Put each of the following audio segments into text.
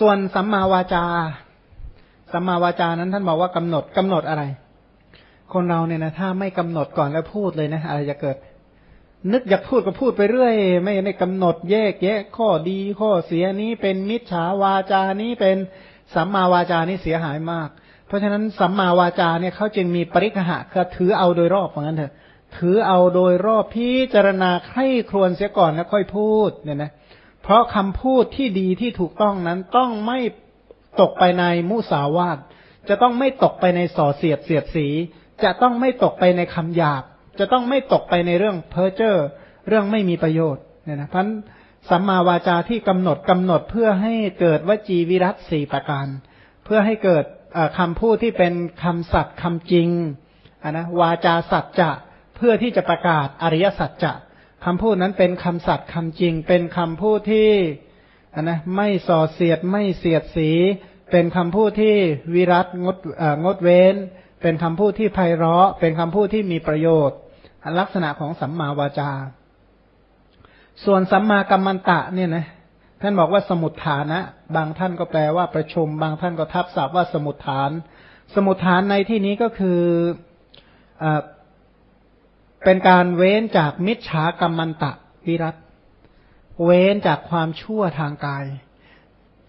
ส่วนสัมมาวาจา สัมมาวาจานั้นท่านบอกว่ากำหนดกำหนดอะไร คนเราเนี่ยนะถ้าไม่กำหนดก่อนแล้วพูดเลยนะอะไรจะเกิด นึกอยากพูดก็พูดไปเรื่อย ไม่ไม่กำหนดแยกแยะ ข้อดีข้อเสียนี้เป็นมิจฉาวาจานี้เป็นสัมมาวาจานี้เสียหายมาก เพราะฉะนั้นสัมมาวาจาเนี่ยเขาจึงมีปริคหะคือถือเอาโดยรอบเหมือนกันเถอะถือเอาโดยรอบพิจารณาใคร่ครวญเสียก่อนแล้วค่อยพูดเนี่ยนะ เพราะคำพูดที่ดีที่ถูกต้องนั้นต้องไม่ตกไปในมุสาวาทจะต้องไม่ตกไปในส่อเสียดเสียดสี จะต้องไม่ตกไปในคำหยาบ จะต้องไม่ตกไปในเรื่องเพ้อเจ้อเรื่องไม่มีประโยชน์เนี่ยนะพันสัมมาวาจาที่กำหนดกำหนดเพื่อให้เกิดวจีวิรัตสี่ประการ เพื่อให้เกิดคำพูดที่เป็นคำสัตย์คำจริงนะวาจาสัจจะเพื่อที่จะประกาศอริยสัจจะ คำพูดนั้นเป็นคำสัตย์คำจริง เป็นคำพูดที่นะไม่ส่อเสียดไม่เสียดสี เป็นคำพูดที่วิรัตงดงดเว้น เป็นคำพูดที่ไพเราะ เป็นคำพูดที่มีประโยชน์ ลักษณะของสัมมาวาจา ส่วนสัมมากัมมันตะเนี่ยนะท่านบอกว่าสมุทฐานะ บางท่านก็แปลว่าประชุม บางท่านก็ทับศัพท์ว่าสมุทฐาน สมุทฐานในที่นี้ก็คืออ เป็นการเว้นจากมิจฉากรรมันตะวิรัตเว้นจากความชั่วทางกาย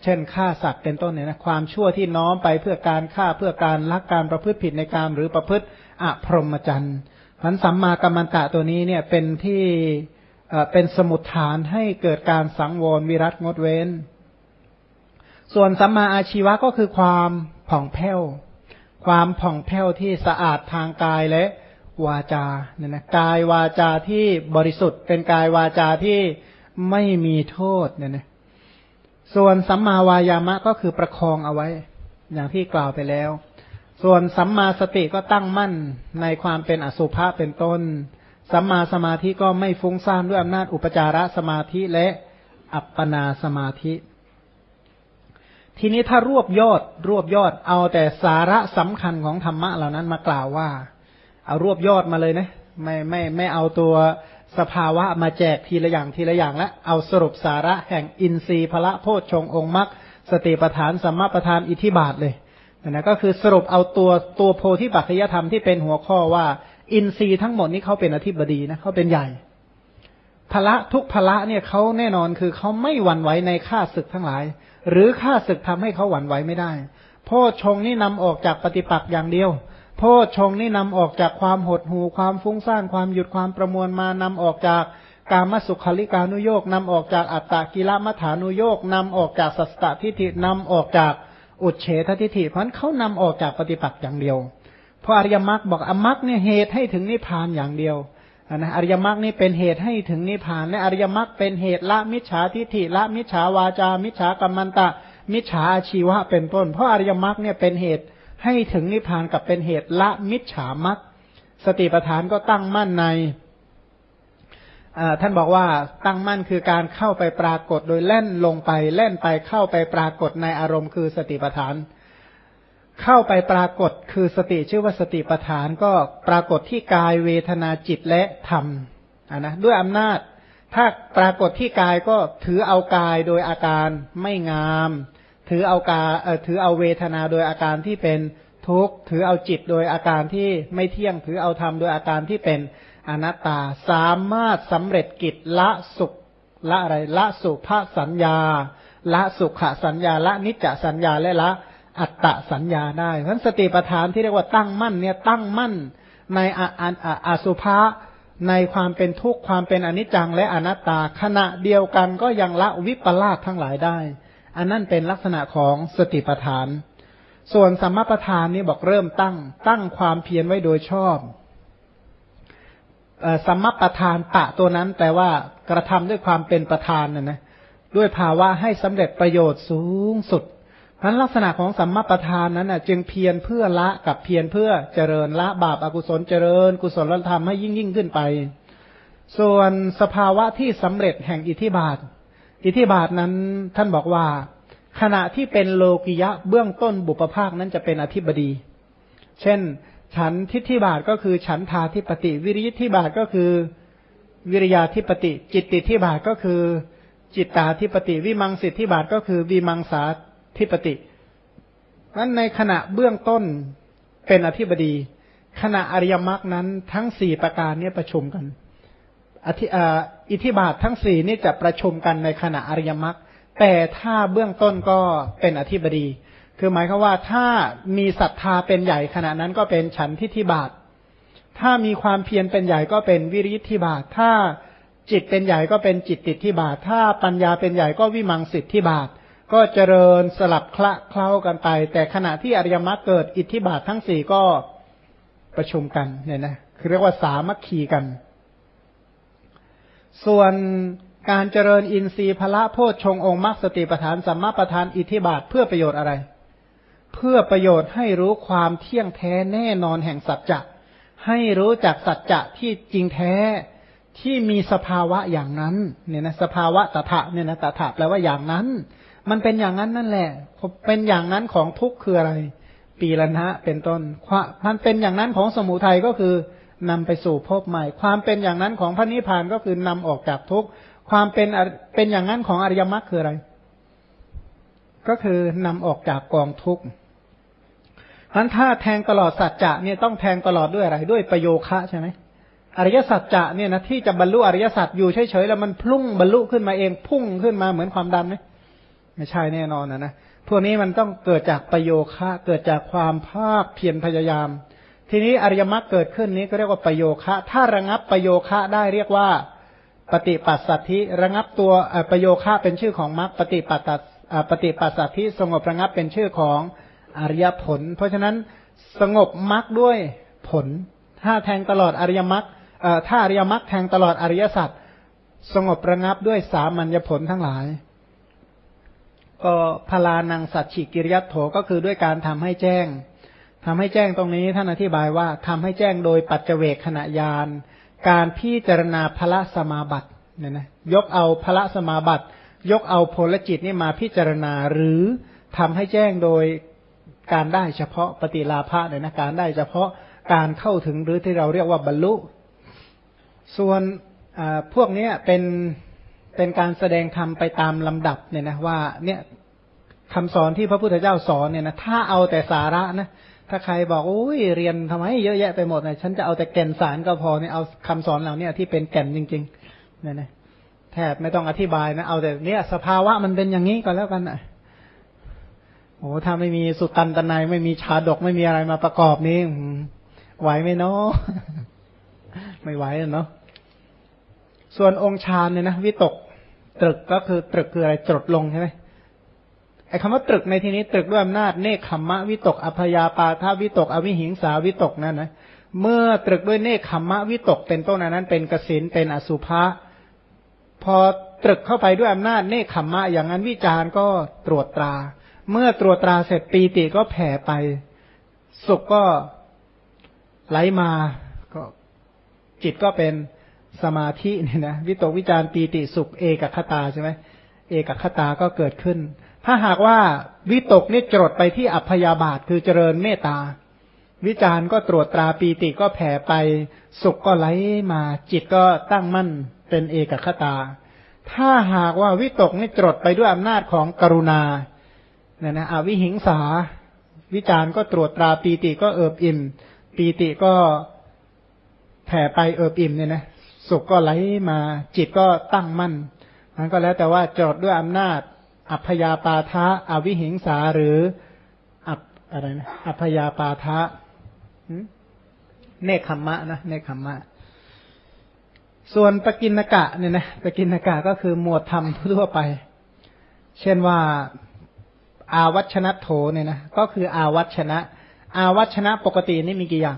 เช่นฆ่าสัตว์เป็นต้นเนี่ยนะความชั่วที่น้อมไปเพื่อการฆ่าเพื่อการลักการประพฤติผิดในการหรือประพฤติอพรหมจรรย์พันสัมมากัมมันตะตัวนี้เนี่ยเป็นที่เป็นสมุดฐานให้เกิดการสังวรวิรัตงดเว้น ส่วนสัมมาอาชีวะก็คือความผ่องแผ้ว ความผ่องแผ้วที่สะอาดทางกายและ วาจาเนี่ยนะกายวาจาที่บริสุทธิ์ เป็นกายวาจาที่ไม่มีโทษเนี่ยนะส่วนสัมมาวายามะก็คือประคองเอาไว้ อย่างที่กล่าวไปแล้ว ส่วนสัมมาสติก็ตั้งมั่นในความเป็นอสุภะเป็นต้น สัมมาสมาธิก็ไม่ฟุ้งซ่านด้วยอำนาจอุปจารสมาธิและอัปปนาสมาธิ ทีนี้ถ้ารวบยอดรวบยอดเอาแต่สาระสำคัญของธรรมะเหล่านั้นมากล่าวว่า เอารวบยอดมาเลยนะไม่ไม่ไม่เอาตัวสภาวะมาแจกทีละอย่างทีละอย่างและเอาสรุปสาระแห่งอินทรีย์พระโพชฌงองค์มรรคสติปทานสัมมาปทานอิทธิบาทเลยนะก็คือสรุปเอาตัวตัวโพธิปัจจยธรรมที่เป็นหัวข้อว่า อินทรีย์ทั้งหมดนี้เขาเป็นอธิบดีนะเขาเป็นใหญ่พละทุกพละเนี่ยเขาแน่นอนคือเขาไม่หวั่นไหวในข้าศึกทั้งหลาย หรือข้าศึกทำให้เขาหวั่นไหวไม่ได้โพชงนี่นำออกจากปฏิปักษ์อย่างเดียว พชงนี่นำออกจากความหดหู่ความฟุ้งซ่านความหยุดความประมวลมานำออกจากกามสุขลิกานุโยกนำออกจากอัตตากิลมัฐานุโยกนำออกจากสัสตทิฏฐินำออกจากอุเฉททิฏฐิเพราะเขานำออกจากปฏิปักษ์อย่างเดียว เพราะอริยมรรคบอกอมรรคเนี่ยเหตุให้ถึงนิพพานอย่างเดียวนะอริยมรรคนี่เป็นเหตุให้ถึงนิพพานและอริยมรรคเป็นเหตุละมิจฉาทิฏฐิละมิจฉาวาจา มิจฉากรรมันตะ มิจฉาอาชีวะเป็นต้น เพราะอริยมรรคเนี่ยเป็นเหตุ ให้ถึงนิพพานกับเป็นเหตุละมิจฉามัตสติปัฏฐานก็ตั้งมั่นในท่านบอกว่าตั้งมั่นคือการเข้าไปปรากฏโดยเล่นลงไปเล่นไปเข้าไปปรากฏในอารมณ์คือสติปัฏฐาน เข้าไปปรากฏคือสติชื่อว่าสติปัฏฐานก็ปรากฏที่กายเวทนาจิตและธรรมนะด้วยอำนาจ ถ้าปรากฏที่กายก็ถือเอากายโดยอาการไม่งาม ถือเอากาถือเอาเวทนาโดยอาการที่เป็นทุกข์ ถือเอาจิตโดยอาการที่ไม่เที่ยง ถือเอาธรรมโดยอาการที่เป็นอนัตตา สามารถสำเร็จกิจละสุขละอะไรละสุภาสัญญา ละสุขสัญญา ละนิจจสัญญาและละอัตตสัญญาได้เพราะสติปัฏฐานที่เรียกว่าตั้งมั่นเนี่ยตั้งมั่นในออสุภาในความเป็นทุกข์ความเป็นอนิจจังและอนัตตา ขณะเดียวกันก็ยังละวิปลาสทั้งหลายได้ อันนั้นเป็นลักษณะของสติปัฏฐาน ส่วนสัมมาปัฏฐานนี้บอกเริ่มตั้ง ตั้งความเพียรไว้โดยชอบสัมมาปัฏฐานปะตัวนั้นแปลว่ากระทำด้วยความเป็นประธานนะนะด้วยภาวะให้สำเร็จประโยชน์สูงสุดพันลักษณะของสัมมาประธานนั้นนะจึงเพียรเพื่อละกับเพียรเพื่อเจริญละบาปอากุศลเจริญ กุศลธรรมให้ยิ่งยิ่งขึ้นไป ส่วนสภาวะที่สำเร็จแห่งอิทธิบาท อิทธิบาทนั้นท่านบอกว่า ขณะที่เป็นโลกิยะเบื้องต้นบุปภาคนั้นจะเป็นอธิบดี เช่น ฉันทิฏฐิบาทก็คือฉันทาธิปติวิริยทิบาทก็คือวิริยาธิปติ จิตติทิบาทก็คือจิตตาธิปติ วิมังสิทธิบาทก็คือวิมังสาธิปตินั้นในขณะเบื้องต้นเป็นอธิบดี ขณะอริยมรรคนั้นทั้งสี่ประการนี้ประชุมกัน อธิอิทธิบาททั้งสี่นี่จะประชุมกันในขณะอริยมรรคแต่ถ้าเบื้องต้นก็เป็นอธิบดี คือหมายความว่าถ้ามีศรัทธาเป็นใหญ่ขณะนั้นก็เป็นฉันทิฏฐิบาท ถ้ามีความเพียรเป็นใหญ่ก็เป็นวิริยธิบาท ถ้าจิตเป็นใหญ่ก็เป็นจิตติดทิบาท ถ้าปัญญาเป็นใหญ่ก็วิมังสิทธิบาท ก็เจริญสลับคละเคล้ากันไป แต่ขณะที่อริยมรรคเกิดอิทธิบาททั้งสี่ก็ประชุมกันเนี่ยนะคือเรียกว่าสามัคคีกัน ส่วนการเจริญอินทรีย์พละโพชฌงองค์มรรคสติปทานสัมมาปทานอิทธิบาทเพื่อประโยชน์อะไร เพื่อประโยชน์ให้รู้ความเที่ยงแท้แน่นอนแห่งสัจจะให้รู้จักสัจจะที่จริงแท้ที่มีสภาวะอย่างนั้นเนี่ยนะสภาวะตถะเนี่ยนะตถะแปลว่าอย่างนั้น มันเป็นอย่างนั้นนั่นแหละ เป็นอย่างนั้นของทุกข์คืออะไร ปีละนะเป็นต้นมันเป็นอย่างนั้นของสมุทัยก็คือ นำไปสู่ภพใหม่ ความเป็นอย่างนั้นของพระนิพพานก็คือนำออกจากทุกข์ความเป็นเป็นอย่างนั้นของอริยมรรคคืออะไร ก็คือนำออกจากกองทุกข์นั้นถ้าแทงตลอดสัจจะเนี่ยต้องแทงตลอดด้วยอะไรด้วยประโยคะใช่ไหมอริยสัจจะเนี่ยนะที่จะบรรลุอริยสัจอยู่เฉยๆแล้วมันพุ่งบรรลุขึ้นมาเองพุ่งขึ้นมาเหมือนความดำไหมไม่ใช่แน่นอนนะนะพวกนี้มันต้องเกิดจากประโยคะเกิดจากความภาคเพียรพยายาม ทีนี้อริยมรรคเกิดขึ้นนี้ก็เรียกว่าประโยคะ ถ้าระงับประโยคะได้เรียกว่าปฏิปัสสัทธิระงับตัวประโยคะเป็นชื่อของมรรคปฏิปัสสัตปฏิปัสสัทธิสงบระงับเป็นชื่อของอริยผล เพราะฉะนั้นสงบมรรคด้วยผล ถ้าแทงตลอดอริยมรรคถ้าอริยมรรคแทงตลอดอริยสัจสงบระงับด้วยสามัญญผลทั้งหลาย ก็พลานังสัจฉิกิริยโถก็คือด้วยการทำให้แจ้ง ทำให้แจ้งตรงนี้ท่านอธิบายว่าทำให้แจ้งโดยปัจเจเวกขณะยาน การพิจารณาพระสมาบัติเนี่ยนะยกเอาพระสมาบัติ ยกเอาพลจิตนี่มาพิจารณาหรือทำให้แจ้งโดยการได้เฉพาะปฏิลาภะเนี่ยนะการได้เฉพาะการเข้าถึงหรือที่เราเรียกว่าบรรลุ ส่วนพวกนี้เป็นเป็นการแสดงธรรมไปตามลำดับเนี่ยนะว่าเนี่ยคำสอนที่พระพุทธเจ้าสอนเนี่ยนะถ้าเอาแต่สาระนะ ถ้าใครบอกโอ้ยเรียนทำไมเยอะแยะไปหมดเนี่ยฉันจะเอาแต่แก่นสารก็พอเนี่ยเอาคำสอนเหล่านี้ที่เป็นแก่นจริงๆเนี่ยนะแทบไม่ต้องอธิบายนะเอาแต่เนี่ยสภาวะมันเป็นอย่างนี้ก็แล้วกันอะโอ้ถ้าไม่มีสุตันตนายไม่มีชาดกไม่มีอะไรมาประกอบนี้ไหวไหมเนาะไม่ไหวเนาะส่วนองค์ฌานเนี่ยนะวิตกตรึกก็คือตรึกคืออะไรจดลงใช่ไหม ไอ้คำว่าตรึกในที่นี้ตรึกด้วยอำนาจเนคขมมะวิตกอภยาปาทาวิตก อวิหิงสาวิตกนั่นนะเมื่อตรึกด้วยเนคขมมะวิตกเป็นต้นนั้น เป็นกสินเป็นอสุภะพอตรึกเข้าไปด้วยอำนาจเนคขมมะอย่างนั้นวิจารณ์ก็ตรวจตรา เมื่อตรวจตราเสร็จปีติก็แผ่ไป สุขก็ไหลมาก็จิตก็เป็นสมาธิเนี่ยนะวิตกวิจารปีติสุขเอกคตาใช่ไหมเอกคตาก็เกิดขึ้น ถ้าหากว่าวิตกนี่จดไปที่อัพยาบาทคือเจริญเมตตา วิจารก็ตรวจตราปีติก็แผ่ไป สุขก็ไหลมา จิตก็ตั้งมั่นเป็นเอกคตา ถ้าหากว่าวิตกนี่จดไปด้วยอำนาจของกรุณาเนี่ยนะอวิหิงสา วิจารก็ตรวจตราปีติก็เอิบอิ่ม ปีติก็แผ่ไปเอิบอิ่มเนี่ยนะสุขก็ไหลมา จิตก็ตั้งมั่นนั้นก็แล้วแต่ว่าจดด้วยอำนาจ อัพยาปาทะอวิหิงสาหรืออัพอะไรนะอัพยาปาทะเนคขมมะนะเนคขมมะ ส่วนปกินกะเนี่ยนะปกินกะก็คือหมวดธรรมทั่วไป เช่นว่าอาวัชนะโถเนี่ยนะก็คืออาวัชนะ อาวัชนะปกตินี่มีกี่อย่าง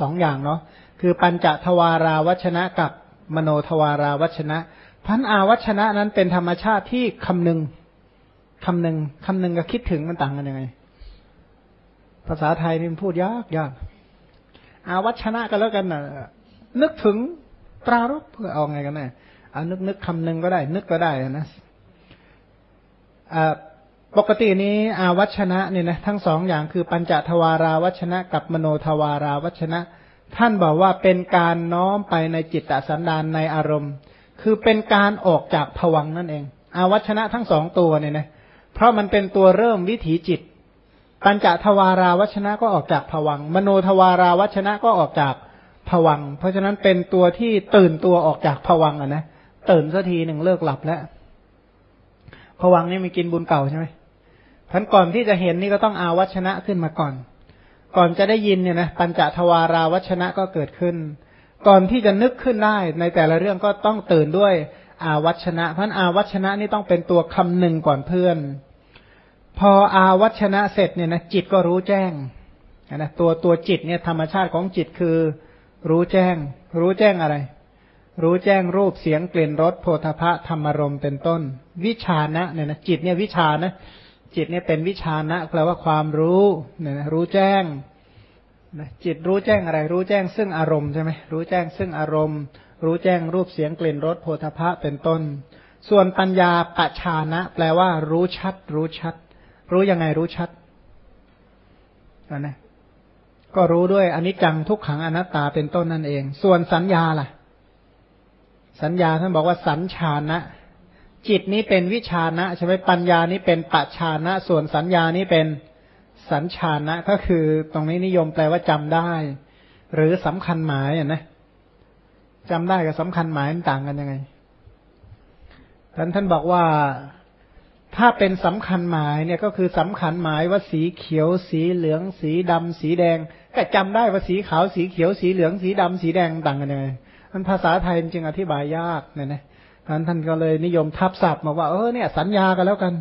สองอย่างเนาะคือปัญจทวาราวัชนะกับมโนทวาราวัชนะพันอาวัชนะนั้นเป็นธรรมชาติที่คำหนึ่ง คำหนึ่งคำหนึ่งกับคิดถึงมันต่างกันยังไง ภาษาไทยนี่พูดยากยากอาวัชนะก็แล้วกันนะนึกถึงปรารบเพื่อเอาไงกันแน่เอานึกนึกคำหนึ่งก็ได้ นึกก็ได้นะปกตินี้อาวัชนะเนี่ยนะทั้งสองอย่างคือปัญจทวาราวัชนะ กับมโนทวาราวัชนะ ท่านบอกว่าเป็นการน้อมไปในจิตตสันดานในอารมณ์ คือเป็นการออกจากผวังนั่นเอง อาวัชนะทั้งสองตัวเนี่ยนะ เพราะมันเป็นตัวเริ่มวิถีจิต ปัญจทวาราวัชนะก็ออกจากผวัง มโนทวาราวัชนะก็ออกจากผวัง เพราะฉะนั้นเป็นตัวที่ตื่นตัวออกจากผวังอะนะตื่นสักทีหนึ่งเลิกหลับแล้วผวังนี่มีกินบุญเก่าใช่ไหมท่านก่อนที่จะเห็นนี่ก็ต้องอาวัชนะขึ้นมาก่อน ก่อนจะได้ยินเนี่ยนะปัญจทวาราวัชนะก็เกิดขึ้น ก่อนที่จะนึกขึ้นได้ในแต่ละเรื่องก็ต้องตื่นด้วย อาวัชนะเพราะอาวัชนะนี่ต้องเป็นตัวคำหนึ่งก่อนเพื่อน พออาวัชนะเสร็จเนี่ยนะจิตก็รู้แจ้งนะตัวตัวจิตเนี่ยธรรมชาติของจิตคือ รู้แจ้ง รู้แจ้งอะไร รู้แจ้งรูปเสียงกลิ่นรสโพธพะธรรมรมเป็นต้น วิชานะเนี่ยนะจิตเนี่ยวิชานะจิตเนี่ยเป็นวิชานะแปลว่าความรู้เนี่ยนะรู้แจ้งนะจิตรู้แจ้งอะไร รู้แจ้งซึ่งอารมณ์ใช่ไหมรู้แจ้งซึ่งอารมณ์ รู้แจ้งรูปเสียงกลิ่นรสโพธพะเป็นต้น ส่วนปัญญาปะชานะ แปลว่า รู้ชัด รู้ชัด รู้ยังไงรู้ชัดนะก็รู้ด้วยอนิจจังทุกขังอนัตตาเป็นต้นนั่นเอง ส่วนสัญญาล่ะ สัญญาท่านบอกว่าสัญชานะ จิตนี้เป็นวิชานะใช่ไหมปัญญานี้เป็นปัจชานะ ส่วนสัญญานี้เป็นสัญชานะก็คือตรงนี้นิยมแปลว่าจำได้ หรือสำคัญหมายอะนะ จำได้กับสำคัญหมายมันต่างกันยังไงท่านท่านบอกว่าถ้าเป็นสำคัญหมายเนี่ยก็คือสำคัญหมายว่าสีเขียว สีเหลือง สีดำสีแดงก็จำได้ว่าสีขาวสีเขียวสีเหลืองสีดำสีแดงต่างกันยังไงมันภาษาไทยจึงอธิบายยากเนี่ยนะท่านท่านก็เลยนิยมทับศัพท์มาว่าเออเนี่ย สัญญากันแล้วกัน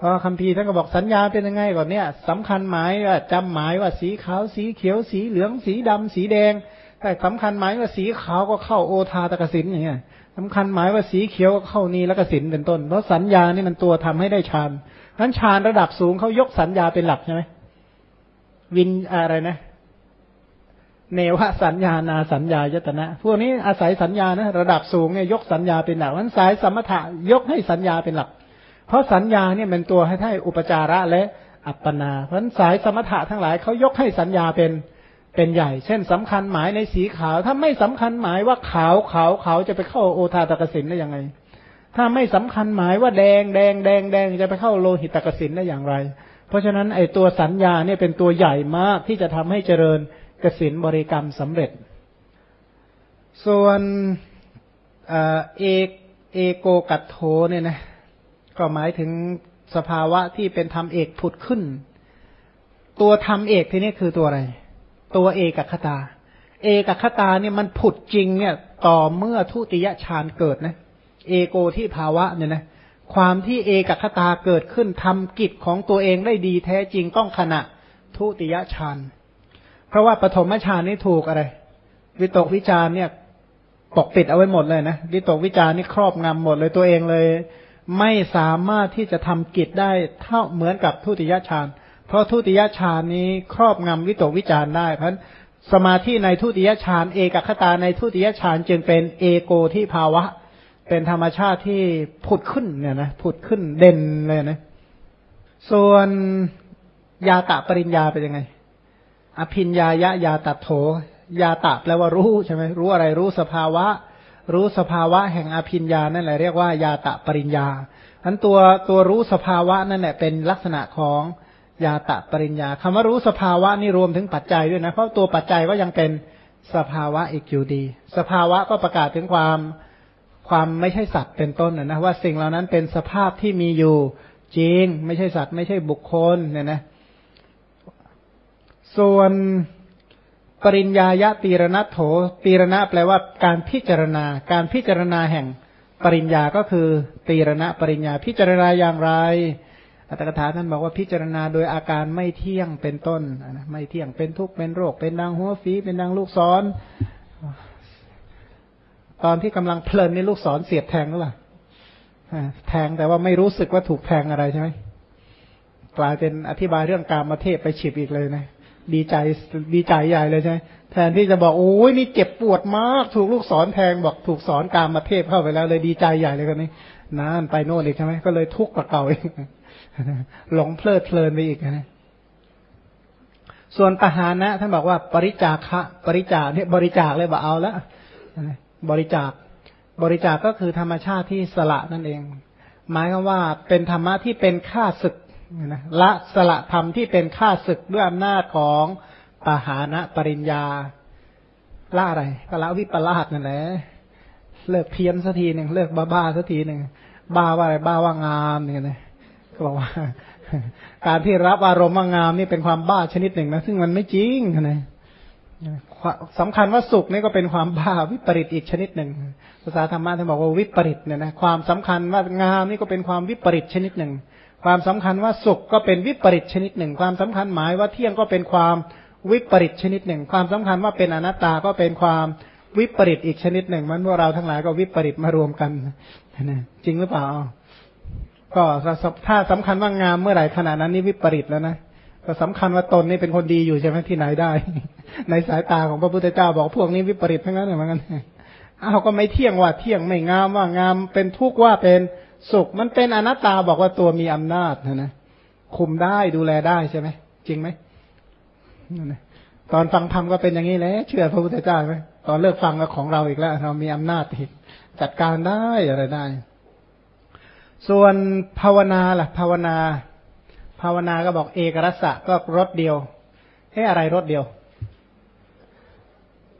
พอคำพีท่านก็บอกสัญญาเป็นยังไงก่อนเนี่ยสำคัญหมายว่าจำหมายว่าสีขาวสีเขียวสีเหลืองสีดำสีแดง แต่สำคัญหมายว่าสีขาวก็เข้าโอทาตกสินอย่างเงี้ยสำคัญหมายว่าสีเขียวก็เข้านีละกสินเป็นต้น เพราะสัญญานี่มันตัวทำให้ได้ฌานนั้นฌานระดับสูงเขายกสัญญาเป็นหลักใช่ไหมวินอะไรนะ เนวสัญญานาสัญญายตนะ พวกนี้อาศัยสัญญานะระดับสูงเนี่ยยกสัญญาเป็นหลักนั้นสายสมถะยกให้สัญญาเป็นหลัก เพราะสัญญาเนี่ยเป็นตัวให้ให้อุปจาระและอัปปนา เพราะนั้นสายสมถะทั้งหลายเขายกให้สัญญาเป็น เป็นใหญ่ เช่นสำคัญหมายในสีขาว ถ้าไม่สำคัญหมายว่าขาวขาวขาวจะไปเข้าโอทาตกสินได้ยังไง ถ้าไม่สำคัญหมายว่าแดงแดงแดงแดงจะไปเข้าโลหิตตกสินได้อย่างไร เพราะฉะนั้นไอตัวสัญญาเนี่ยเป็นตัวใหญ่มากที่จะทำให้เจริญกสินบริกรรมสำเร็จ ส่วนเอกเอโกกัตโทเนี่ยนะก็หมายถึงสภาวะที่เป็นธรรมเอกผุดขึ้น ตัวธรรมเอกที่นี่คือตัวอะไร ตัวเอกคตา เอกคตาเนี่ยมันผุดจริงเนี่ย ต่อเมื่อทุติยฌานเกิดนะ เอโกที่ภาวะเนี่ยนะความที่เอกคตาเกิดขึ้นทำกิจของตัวเองได้ดีแท้จริงต้องขณะทุติยฌานเพราะว่าปฐมฌานนี่ถูกอะไร วิตกวิจารเนี่ยปกปิดเอาไว้หมดเลยนะวิตกวิจารนี่ครอบงำหมดเลยตัวเองเลย ไม่สามารถที่จะทำกิจได้เท่าเหมือนกับทุติยฌาน เพราะทุติยฌานนี้ครอบงำวิตกวิจารได้ เพราะสมาธิในทุติยฌานเอกคตาในทุติยฌานจึงเป็นเอโกที่ภาวะ เป็นธรรมชาติที่ผุดขึ้นเนี่ยนะผุดขึ้นเด่นเลยนะ ส่วนยาตะปริญญาเป็นยังไง อภิญญายะยาตัดโถ ยาตะแปลว่ารู้ใช่ไหมรู้อะไรรู้สภาวะ รู้สภาวะแห่งอภิญญานั่นแหละเรียกว่ายาตะปริญญาทั้นตัวตัวรู้สภาวะนั่นแหละเป็นลักษณะของ ยาตะปริญญาคำว่ารู้สภาวะนี่รวมถึงปัจจัยด้วยนะเพราะตัวปัจจัยก็ยังเป็นสภาวะอีกอยู่ดี สภาวะก็ประกาศถึงความความไม่ใช่สัตว์เป็นต้นนะว่าสิ่งเหล่านั้นเป็นสภาพที่มีอยู่จริง ไม่ใช่สัตว์ ไม่ใช่บุคคลเนี่ยนะ ส่วนปริญญายะตีรณโถตีรณะแปลว่าการพิจารณา การพิจารณาแห่งปริญญาก็คือตีรณะปริญญาพิจารณาอย่างไร อัตถกถาท่านบอกว่าพิจารณาโดยอาการไม่เที่ยงเป็นต้นนะไม่เที่ยงเป็นทุกข์เป็นโรค เป็นนางหัวฝีเป็นนางลูกศรตอนที่กำลังเพลินนี่ลูกศรเสียบแทงหรือเปล่าแทงแต่ว่าไม่รู้สึกว่าถูกแทงอะไรใช่ไหมกลายเป็นอธิบายเรื่องการมาเทศไปฉีบอีกเลยนะดีใจดีใจใหญ่เลยใช่ไหม แทนที่จะบอกโอ้ยนี่เจ็บปวดมาก ถูกลูกศรแทงบอกถูกสอนการมาเทศเข้าไปแล้ว เลยดีใจใหญ่เลยคนนี้นั่นไปโน่นอีกใช่ไหมก็เลยทุกข์กับเก่าเองหลงเพลิดเพลินไปอีกนะส่วนปหานะท่านบอกว่าบริจาคะบริจาคเนี่ยบริจาคเลยบอกเอาแล้วบริจาค บริจาคก็คือธรรมชาติที่สละนั่นเอง หมายความว่าเป็นธรรมะที่เป็นข้าศึกนะละสละธรรมที่เป็นข้าศึกด้วยอำนาจของ ปหานะปริญญาละอะไรก็ละวิปลาสนั่นแหละเลิกเพี้ยนสักทีหนึ่งเลิกบ้าบ้าสักทีหนึ่งบ้าว่าอะไรบ้าว่างามเนี่ยนะก็บอกว่า การที่รับอารมณ์ว่างามนี่เป็นความบ้าชนิดหนึ่งนะซึ่งมันไม่จริงนะสำคัญว่าสุขนี่ก็เป็นความบ้าวิปริตอีกชนิดหนึ่งภาษาธรรมะท่านบอกว่าวิปริตเนี่ยนะความสำคัญว่างามนี่ก็เป็นความวิปริตชนิดหนึ่ง ความสำคัญว่าสุขก็เป็นวิปริตชนิดหนึ่ง ความสำคัญหมายว่าเที่ยงก็เป็นความ วิปริตชนิดหนึ่ง ความสำคัญว่าเป็นอนัตตาก็เป็นความวิปริตอีกชนิดหนึ่ง มันพวกเราทั้งหลายก็วิปริตมารวมกันนะจริงหรือเปล่า ก็ถ้าสำคัญว่างามเมื่อไหร่ขนาดนั้นนี่วิปริตแล้วนะก็สำคัญว่าตนนี่เป็นคนดีอยู่ใช่ไหมที่ไหนได้ ในสายตาของพระพุทธเจ้าบอกพวกนี้วิปริตทั้งนั้นเหมือนกันอ้าก็ไม่เที่ยงว่าเที่ยงไม่งามว่างามเป็นทุกข์ว่าเป็นสุข มันเป็นอนัตตาบอกว่าตัวมีอำนาจนะนะคุมได้ดูแลได้ใช่ไหมจริงไหม ตอนฟังธรรมก็เป็นอย่างนี้แหละเชื่อพระพุทธเจ้าไหมตอนเลิกฟังก็ของเราอีกแล้ว เรามีอำนาจจัดการได้อะไรได้ ส่วนภาวนาล่ะ ภาวนา ภาวนาก็บอกเอกรสะก็รถเดียวให้อะไรรถเดียว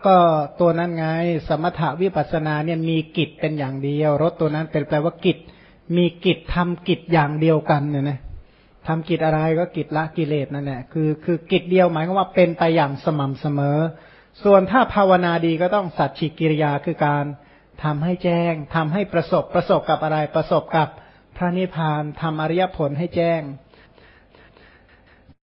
ก็ตัวนั้นไง สมถาวิปัสนาเนี่ยมีกิจเป็นอย่างเดียว รถตัวนั้นเป็นแปลว่ากิจ มีกิจทำกิจอย่างเดียวกันเนี่ยนะ ทำกิจอะไรก็กิจละกิเลสนั่นแหละคือคือกิจเดียวหมายความว่าเป็นไปอย่างสม่ำเสมอ ส่วนถ้าภาวนาดีก็ต้องสัจฉิกิริยาคือการทำให้แจ้งทำให้ประสบประสบกับอะไรประสบกับพระนิพพานทำอริยผลให้แจ้ง